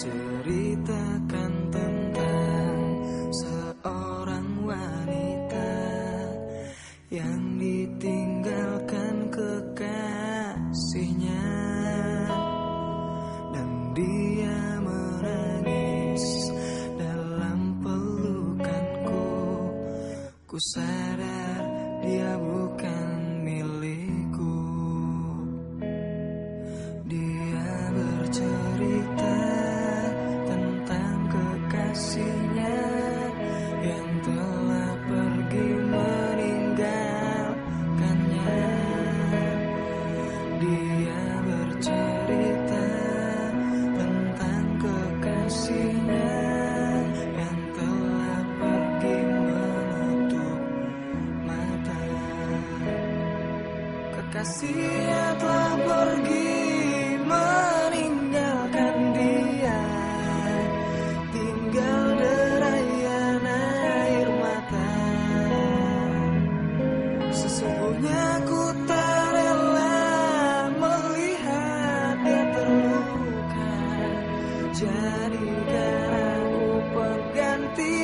ceritakan tentang seorang wanita yang ditinggalkan kekasihnya. Dan dia menangis dalam pelukanku. Ku sadar dia bukan Telah pergi meninggalkan dia. Tinggal derayan air mata. Sesungguhnya ku tak rela melihat dia terluka. Jadikan aku penggantinya